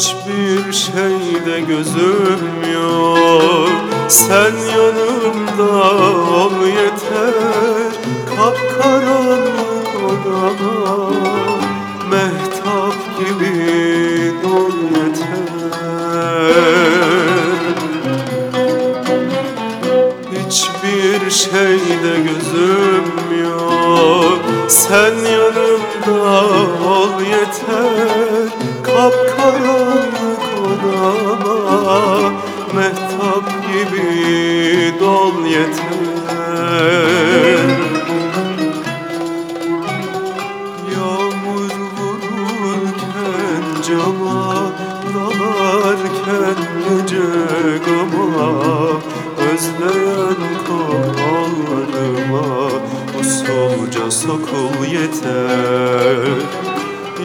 Hiçbir şeyde gözüm yok. Sen yanımda ol yeter Kapkaranlık odama Mehtap gibi dol yeter. Hiçbir şeyde gözüm yok Sen yanımda ol yeter Kapkaranlık yeter Yağmur vururken cama Dalarken gece gama Özleyen kollarıma Usulca sokul yeter.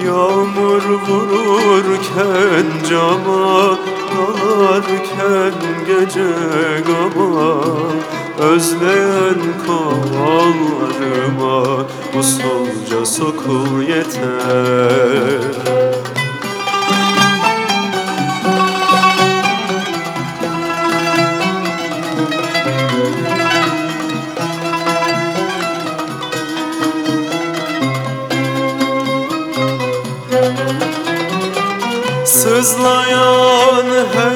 Yağmur vururken cama Dalarken gece gama Özleyen kollarıma Usulca sokul yeter. Sızlayan her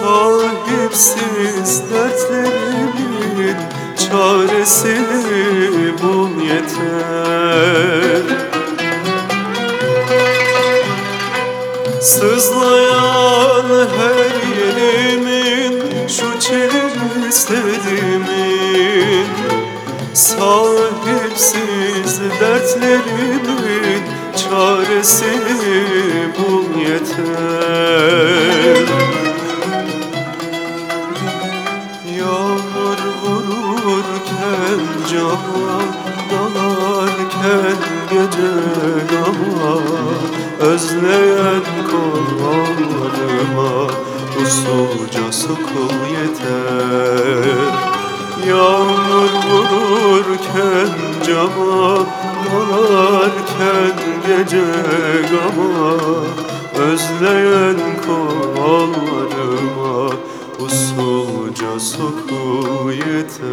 Sahipsiz dertlerimin Çaresini bul yeter. Sızlayan her yerimin Şu çileli serimin Sahipsiz dertlerimin çaresini bul yeter cama Dalarken gece gama Özleyen kollarıma Usulca sokul yeter. Yağmur vururken cama Dalarken gece gama Özleyen kollarıma usulca suku yeter.